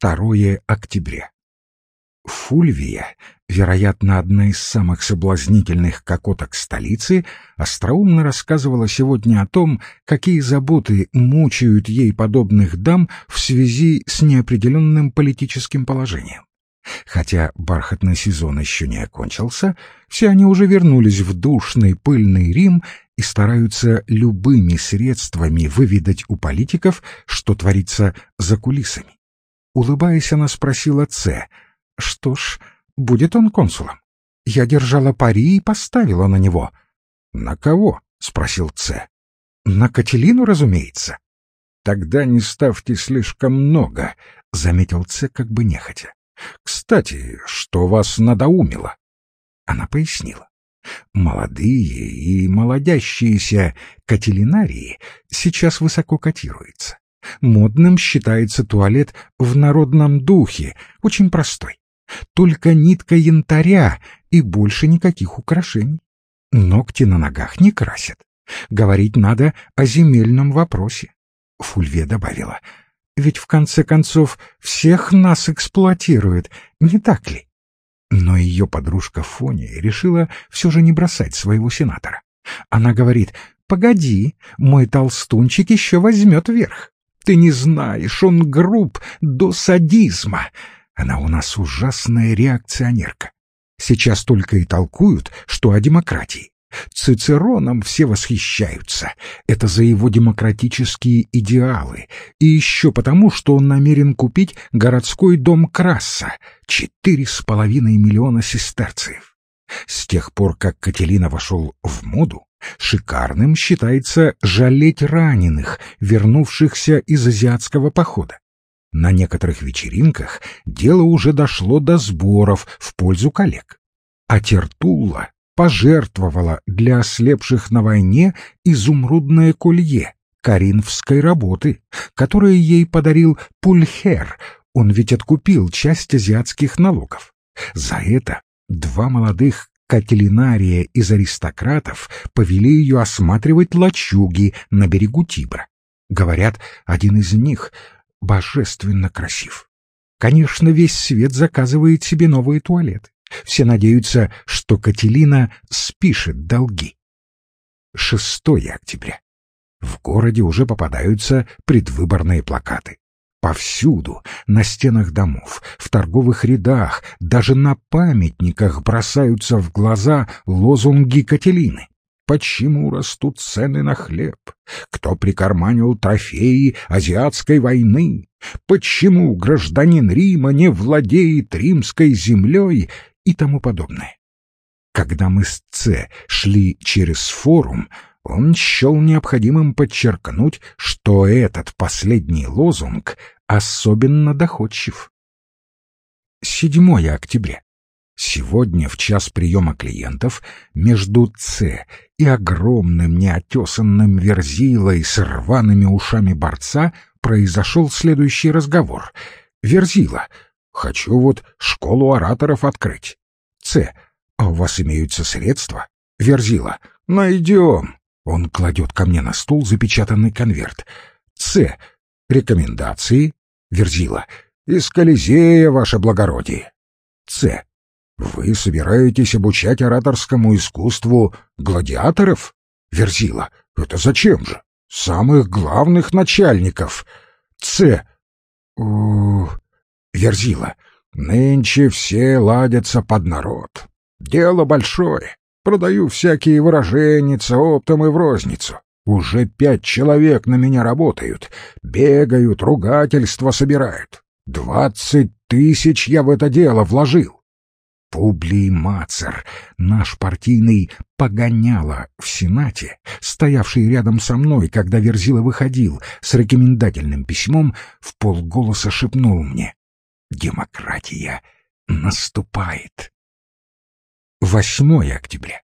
2 октября. Фульвия, вероятно, одна из самых соблазнительных кокоток столицы, остроумно рассказывала сегодня о том, какие заботы мучают ей подобных дам в связи с неопределенным политическим положением. Хотя бархатный сезон еще не окончился, все они уже вернулись в душный пыльный Рим и стараются любыми средствами выведать у политиков, что творится за кулисами. Улыбаясь, она спросила Ц. «Что ж, будет он консулом?» Я держала пари и поставила на него. «На кого?» — спросил Ц. «На Кателину, разумеется». «Тогда не ставьте слишком много», — заметил Ц как бы нехотя. «Кстати, что вас надоумило?» Она пояснила. Молодые и молодящиеся кателинарии сейчас высоко котируются. Модным считается туалет в народном духе, очень простой. Только нитка янтаря и больше никаких украшений. Ногти на ногах не красят. Говорить надо о земельном вопросе. Фульве добавила — ведь в конце концов всех нас эксплуатируют, не так ли? Но ее подружка Фоня решила все же не бросать своего сенатора. Она говорит, «Погоди, мой толстунчик еще возьмет верх. Ты не знаешь, он груб до садизма. Она у нас ужасная реакционерка. Сейчас только и толкуют, что о демократии. Цицероном все восхищаются. Это за его демократические идеалы. И еще потому, что он намерен купить городской дом Краса — четыре с половиной миллиона сестерциев. С тех пор, как Кателина вошел в моду, шикарным считается жалеть раненых, вернувшихся из азиатского похода. На некоторых вечеринках дело уже дошло до сборов в пользу коллег. А Тертулла пожертвовала для ослепших на войне изумрудное колье коринфской работы, которое ей подарил Пульхер, он ведь откупил часть азиатских налогов. За это два молодых кателинария из аристократов повели ее осматривать лачуги на берегу Тибра. Говорят, один из них божественно красив. Конечно, весь свет заказывает себе новые туалеты. Все надеются, что Кателина спишет долги. 6 октября. В городе уже попадаются предвыборные плакаты. Повсюду, на стенах домов, в торговых рядах, даже на памятниках бросаются в глаза лозунги Кателины. Почему растут цены на хлеб? Кто прикарманил трофеи азиатской войны? Почему гражданин Рима не владеет римской землей и тому подобное. Когда мы с Ц шли через форум, он счел необходимым подчеркнуть, что этот последний лозунг особенно доходчив. 7 октября. Сегодня, в час приема клиентов, между Ц и огромным неотесанным верзилой с рваными ушами борца произошел следующий разговор. «Верзила, Хочу вот школу ораторов открыть. Ц. А у вас имеются средства? Верзила. Найдем. Он кладет ко мне на стол запечатанный конверт. Ц. Рекомендации. Верзила. Из Колизея, ваше благородие. Ц. Вы собираетесь обучать ораторскому искусству гладиаторов? Верзила. Это зачем же? Самых главных начальников. Ц. Ух... Верзила. Нынче все ладятся под народ. Дело большое. Продаю всякие выраженницы оптом и в розницу. Уже пять человек на меня работают. Бегают, ругательства собирают. Двадцать тысяч я в это дело вложил. Публий Мацер, наш партийный погоняла в Сенате, стоявший рядом со мной, когда Верзила выходил с рекомендательным письмом, в полголоса шепнул мне. Демократия наступает. 8 октября.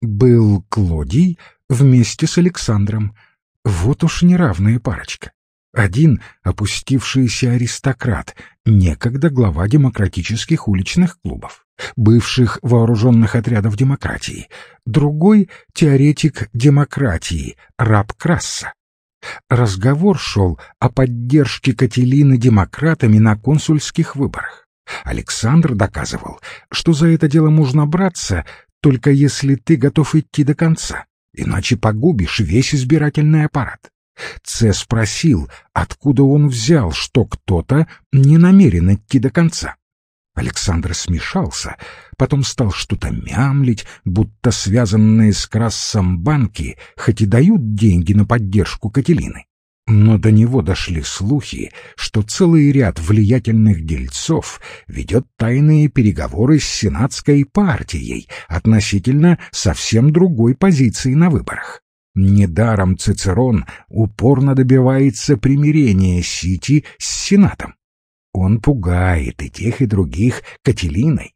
Был Клодий вместе с Александром. Вот уж неравная парочка. Один — опустившийся аристократ, некогда глава демократических уличных клубов, бывших вооруженных отрядов демократии. Другой — теоретик демократии, раб Красса. Разговор шел о поддержке Кателины демократами на консульских выборах. Александр доказывал, что за это дело можно браться, только если ты готов идти до конца, иначе погубишь весь избирательный аппарат. Ц спросил, откуда он взял, что кто-то не намерен идти до конца. Александр смешался, потом стал что-то мямлить, будто связанные с Крассом банки хоть и дают деньги на поддержку Кателины. Но до него дошли слухи, что целый ряд влиятельных дельцов ведет тайные переговоры с сенатской партией относительно совсем другой позиции на выборах. Недаром Цицерон упорно добивается примирения Сити с Сенатом. Он пугает и тех, и других Кателиной.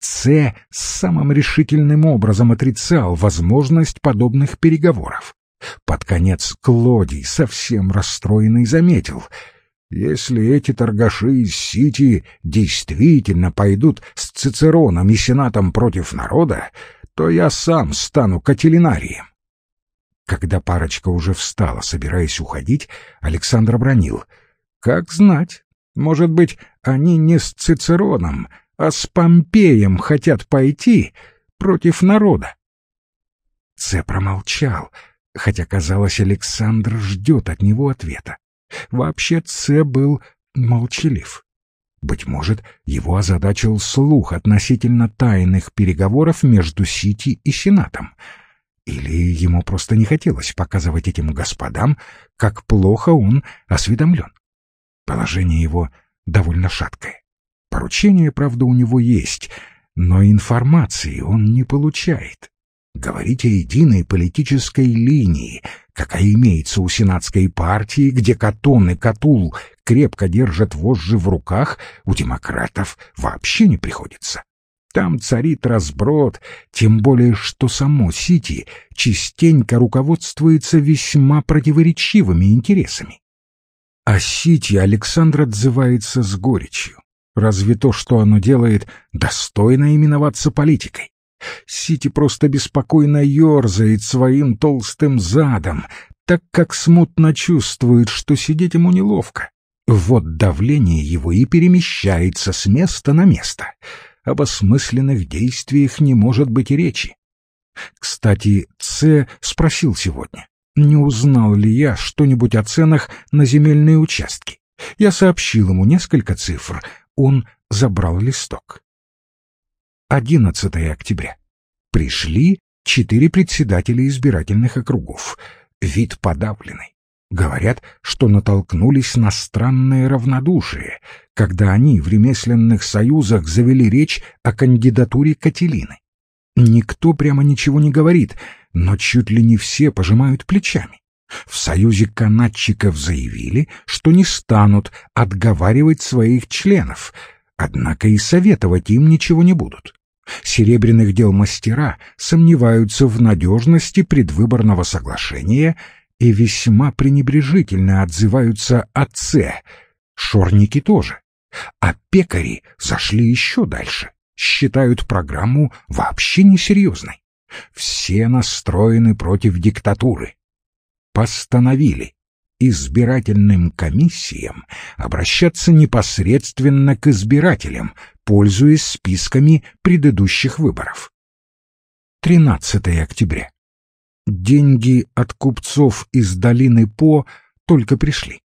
С самым решительным образом отрицал возможность подобных переговоров. Под конец Клодий, совсем расстроенный, заметил — если эти торгаши из Сити действительно пойдут с Цицероном и Сенатом против народа, то я сам стану кателинарием. Когда парочка уже встала, собираясь уходить, Александр бронил. «Как знать, может быть, они не с Цицероном, а с Помпеем хотят пойти против народа?» Це промолчал, хотя, казалось, Александр ждет от него ответа. Вообще Це был молчалив. Быть может, его озадачил слух относительно тайных переговоров между Сити и Сенатом — или ему просто не хотелось показывать этим господам, как плохо он осведомлен. Положение его довольно шаткое. Поручение, правда, у него есть, но информации он не получает. Говорить о единой политической линии, какая имеется у сенатской партии, где Катон и Катул крепко держат вожжи в руках, у демократов вообще не приходится. Там царит разброд, тем более что само Сити частенько руководствуется весьма противоречивыми интересами. О Сити Александр отзывается с горечью. Разве то, что оно делает, достойно именоваться политикой? Сити просто беспокойно ерзает своим толстым задом, так как смутно чувствует, что сидеть ему неловко. Вот давление его и перемещается с места на место — об осмысленных действиях не может быть и речи. Кстати, Ц спросил сегодня, не узнал ли я что-нибудь о ценах на земельные участки. Я сообщил ему несколько цифр, он забрал листок. 11 октября. Пришли четыре председателя избирательных округов. Вид подавленный. Говорят, что натолкнулись на странное равнодушие, когда они в ремесленных союзах завели речь о кандидатуре Кателины. Никто прямо ничего не говорит, но чуть ли не все пожимают плечами. В союзе канатчиков заявили, что не станут отговаривать своих членов, однако и советовать им ничего не будут. Серебряных дел мастера сомневаются в надежности предвыборного соглашения и весьма пренебрежительно отзываются о Це, шорники тоже. А пекари зашли еще дальше, считают программу вообще несерьезной. Все настроены против диктатуры. Постановили избирательным комиссиям обращаться непосредственно к избирателям, пользуясь списками предыдущих выборов. 13 октября. Деньги от купцов из долины По только пришли.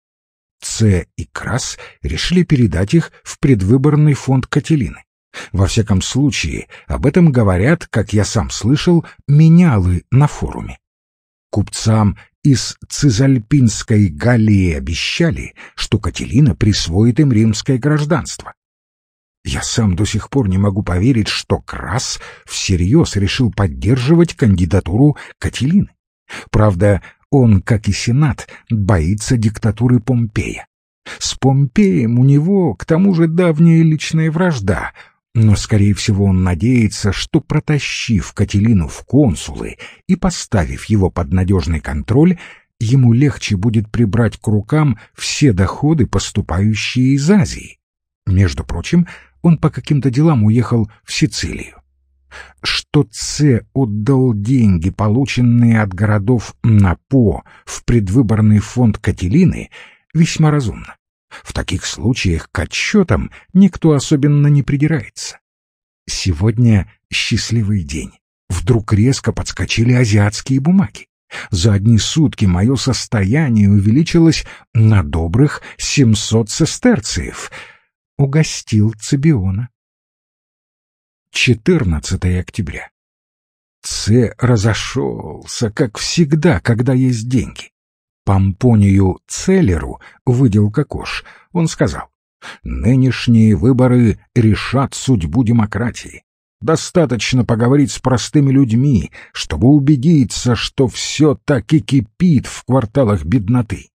Ц и Крас решили передать их в предвыборный фонд Кателины. Во всяком случае, об этом говорят, как я сам слышал, менялы на форуме. Купцам из Цизальпинской Галлии обещали, что Кателина присвоит им римское гражданство. Я сам до сих пор не могу поверить, что Крас всерьез решил поддерживать кандидатуру Кателины. Правда, он, как и Сенат, боится диктатуры Помпея. С Помпеем у него, к тому же, давняя личная вражда, но, скорее всего, он надеется, что, протащив Кателину в консулы и поставив его под надежный контроль, ему легче будет прибрать к рукам все доходы, поступающие из Азии. Между прочим, он по каким-то делам уехал в Сицилию. Что Ц отдал деньги, полученные от городов НАПО, в предвыборный фонд Кателины, весьма разумно. В таких случаях к отчетам никто особенно не придирается. Сегодня счастливый день. Вдруг резко подскочили азиатские бумаги. За одни сутки мое состояние увеличилось на добрых семьсот сестерциев. Угостил Цибиона. 14 октября. Ц разошелся, как всегда, когда есть деньги. Помпонию Целлеру, выдел кокош, он сказал, «Нынешние выборы решат судьбу демократии. Достаточно поговорить с простыми людьми, чтобы убедиться, что все так и кипит в кварталах бедноты.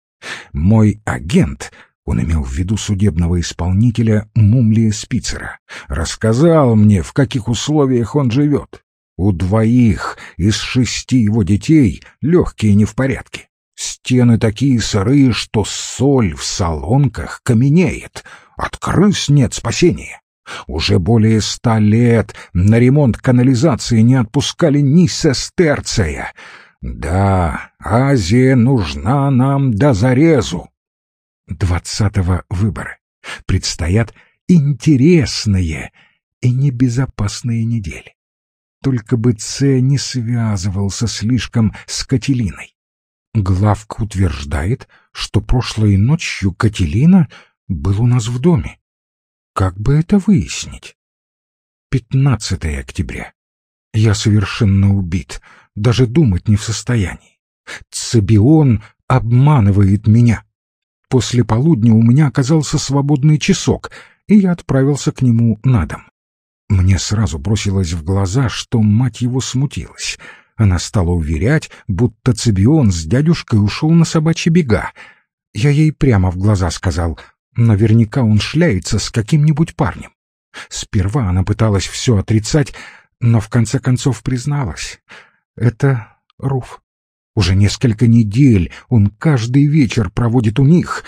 Мой агент, он имел в виду судебного исполнителя Мумлия Спицера, рассказал мне, в каких условиях он живет. У двоих из шести его детей легкие не в порядке. Стены такие сырые, что соль в солонках каменеет. От крыс нет спасения. Уже более ста лет на ремонт канализации не отпускали ни сестерция. Да, Азия нужна нам до зарезу. Двадцатого выбора. Предстоят интересные и небезопасные недели. Только бы Ц не связывался слишком с Кателиной. Главка утверждает, что прошлой ночью Кателина был у нас в доме. Как бы это выяснить? 15 октября. Я совершенно убит, даже думать не в состоянии. Цебион обманывает меня. После полудня у меня оказался свободный часок, и я отправился к нему на дом. Мне сразу бросилось в глаза, что мать его смутилась — она стала уверять, будто Цибион с дядюшкой ушел на собачьи бега. Я ей прямо в глаза сказал, наверняка он шляется с каким-нибудь парнем. Сперва она пыталась все отрицать, но в конце концов призналась. Это Руф. Уже несколько недель он каждый вечер проводит у них.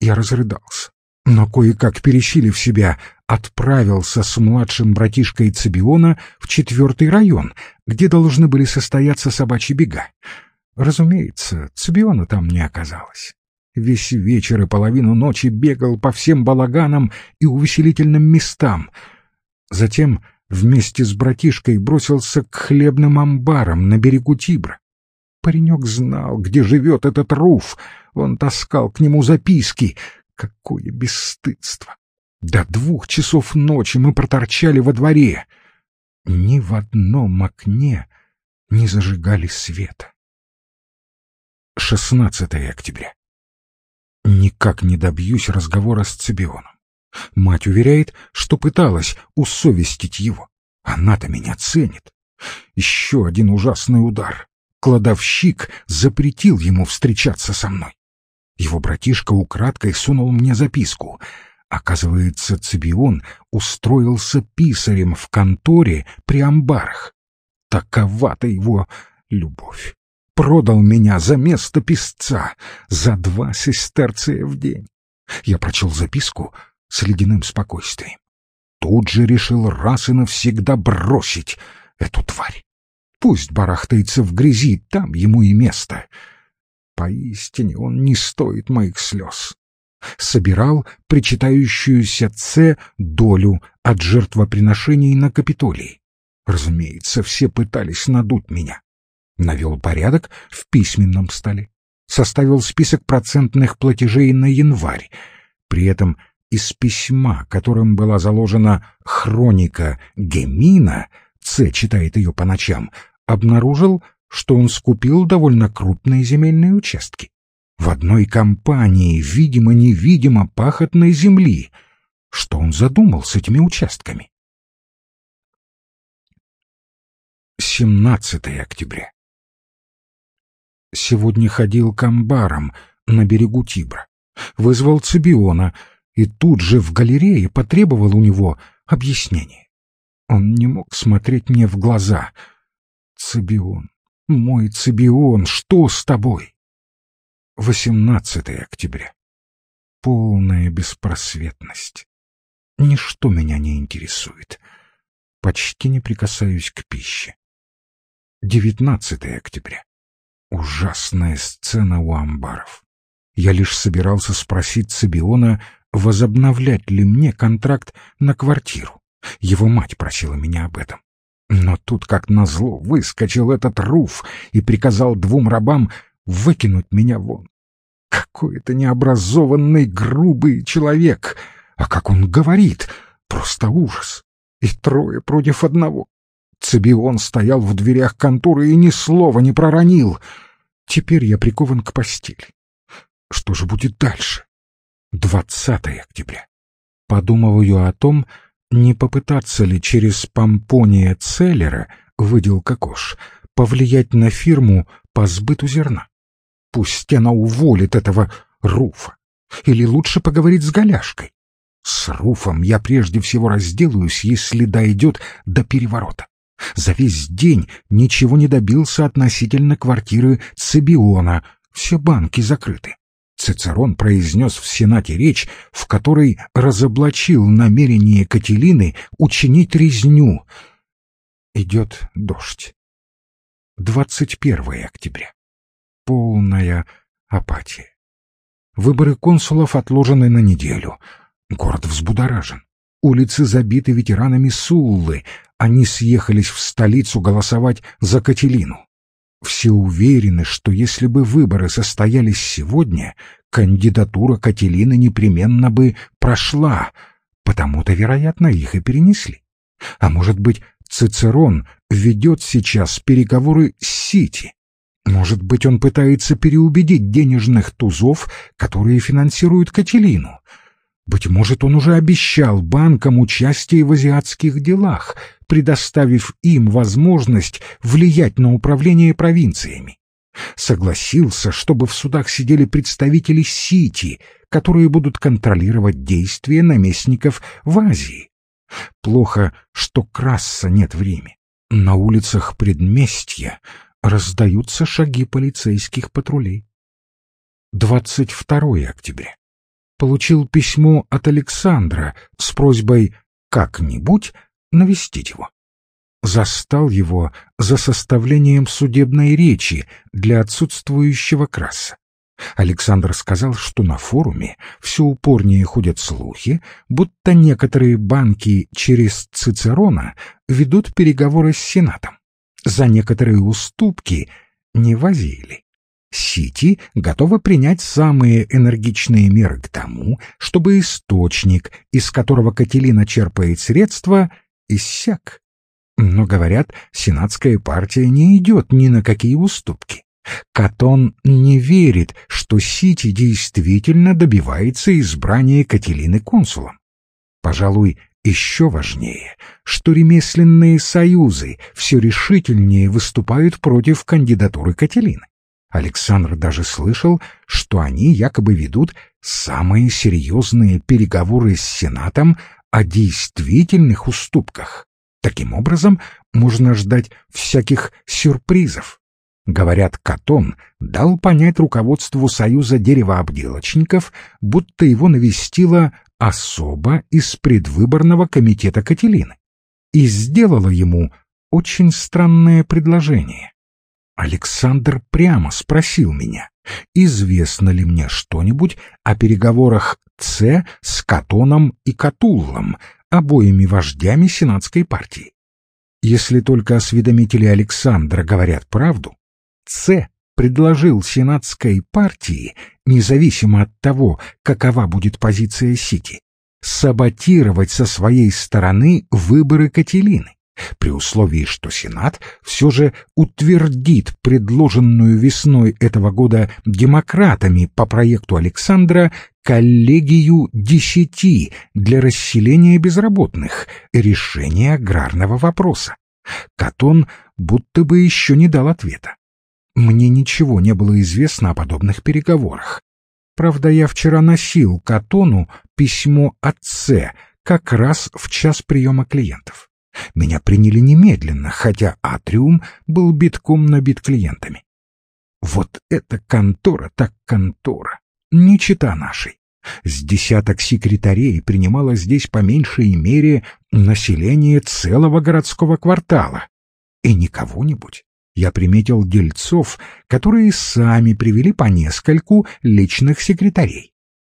Я разрыдался, но кое-как пересилив себя, отправился с младшим братишкой Цибиона в четвертый район, где должны были состояться собачьи бега. Разумеется, Цибиона там не оказалось. Весь вечер и половину ночи бегал по всем балаганам и увеселительным местам. Затем вместе с братишкой бросился к хлебным амбарам на берегу Тибра. Паренек знал, где живет этот Руф. Он таскал к нему записки. Какое бесстыдство! До двух часов ночи мы проторчали во дворе. Ни в одном окне не зажигали света. 16 октября. Никак не добьюсь разговора с Цибионом. Мать уверяет, что пыталась усовестить его. Она-то меня ценит. Еще один ужасный удар. Кладовщик запретил ему встречаться со мной. Его братишка украдкой сунул мне записку — Оказывается, Цибион устроился писарем в конторе при амбарах. Такова-то его любовь. Продал меня за место писца, за два сестерция в день. Я прочел записку с ледяным спокойствием. Тут же решил раз и навсегда бросить эту тварь. Пусть барахтается в грязи, там ему и место. Поистине он не стоит моих слез собирал причитающуюся Ц долю от жертвоприношений на Капитолии. Разумеется, все пытались надуть меня. Навел порядок в письменном столе. Составил список процентных платежей на январь. При этом из письма, которым была заложена хроника Гемина, Ц читает ее по ночам, обнаружил, что он скупил довольно крупные земельные участки в одной компании, видимо-невидимо, пахотной земли. Что он задумал с этими участками? 17 октября. Сегодня ходил к амбарам на берегу Тибра. Вызвал Цибиона и тут же в галерее потребовал у него объяснения. Он не мог смотреть мне в глаза. «Цибион, мой Цибион, что с тобой?» 18 октября. Полная беспросветность. Ничто меня не интересует. почти не прикасаюсь к пище. 19 октября. Ужасная сцена у амбаров. Я лишь собирался спросить Цибиона, возобновлять ли мне контракт на квартиру. Его мать просила меня об этом. Но тут, как назло, выскочил этот Руф и приказал двум рабам выкинуть меня вон. Какой-то необразованный, грубый человек. А как он говорит, просто ужас. И трое против одного. Цибион стоял в дверях конторы и ни слова не проронил. Теперь я прикован к постели. Что же будет дальше? 20 октября. Подумываю о том, не попытаться ли через помпония Целлера, выделка кош, повлиять на фирму по сбыту зерна. Пусть она уволит этого Руфа. Или лучше поговорить с Голяшкой. С Руфом я прежде всего разделаюсь, если дойдет до переворота. За весь день ничего не добился относительно квартиры Цибиона. Все банки закрыты. Цицерон произнес в Сенате речь, в которой разоблачил намерение Кателины учинить резню. Идет дождь. 21 октября. Полная апатия. Выборы консулов отложены на неделю. Город взбудоражен. Улицы забиты ветеранами Суллы. Они съехались в столицу голосовать за Кателину. Все уверены, что если бы выборы состоялись сегодня, кандидатура Кателины непременно бы прошла, потому-то, вероятно, их и перенесли. А может быть, Цицерон ведет сейчас переговоры с Сити. Может быть, он пытается переубедить денежных тузов, которые финансируют Кателину. Быть может, он уже обещал банкам участие в азиатских делах, предоставив им возможность влиять на управление провинциями. Согласился, чтобы в судах сидели представители Сити, которые будут контролировать действия наместников в Азии. Плохо, что Краса нет в Риме. На улицах предместья раздаются шаги полицейских патрулей. 22 октября получил письмо от Александра с просьбой как-нибудь навестить его. Застал его за составлением судебной речи для отсутствующего краса. Александр сказал, что на форуме все упорнее ходят слухи, будто некоторые банки через Цицерона ведут переговоры с Сенатом. За некоторые уступки не возили. Сити готова принять самые энергичные меры к тому, чтобы источник, из которого Кателина черпает средства, иссяк. Но, говорят, сенатская партия не идет ни на какие уступки. Катон не верит, что Сити действительно добивается избрания Кателины консулом. Пожалуй, еще важнее, что ремесленные союзы все решительнее выступают против кандидатуры Кателины. Александр даже слышал, что они якобы ведут самые серьезные переговоры с Сенатом о действительных уступках. Таким образом, можно ждать всяких сюрпризов. Говорят, Катон дал понять руководству Союза деревообделочников, будто его навестила особо из предвыборного комитета Кателины и сделала ему очень странное предложение. Александр прямо спросил меня, известно ли мне что-нибудь о переговорах Ц с Катоном и Катуллом, обоими вождями сенатской партии. Если только осведомители Александра говорят правду, Ц предложил сенатской партии, независимо от того, какова будет позиция Сити, саботировать со своей стороны выборы Кателины при условии, что Сенат все же утвердит предложенную весной этого года демократами по проекту Александра коллегию десяти для расселения безработных, решения аграрного вопроса. Катон будто бы еще не дал ответа. Мне ничего не было известно о подобных переговорах. Правда, я вчера носил Катону письмо отце, как раз в час приема клиентов. Меня приняли немедленно, хотя атриум был битком набит клиентами. Вот эта контора так контора, не чита нашей. С десяток секретарей принимало здесь по меньшей мере население целого городского квартала. И не кого-нибудь. Я приметил дельцов, которые сами привели по нескольку личных секретарей.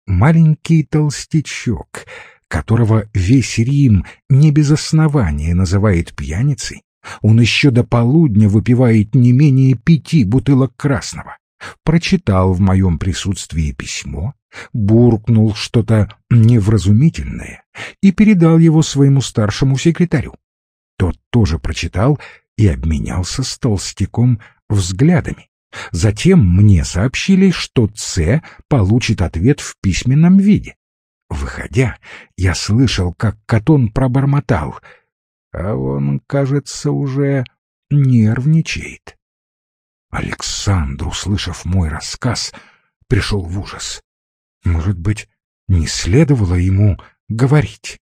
Маленький толстячок, которого весь Рим не без основания называет пьяницей, он еще до полудня выпивает не менее пяти бутылок красного. Прочитал в моем присутствии письмо, буркнул что-то невразумительное и передал его своему старшему секретарю. Тот тоже прочитал и обменялся с толстяком взглядами. Затем мне сообщили, что Ц получит ответ в письменном виде. Выходя, я слышал, как Катон пробормотал, а он, кажется, уже нервничает. Александр, услышав мой рассказ, пришел в ужас. Может быть, не следовало ему говорить?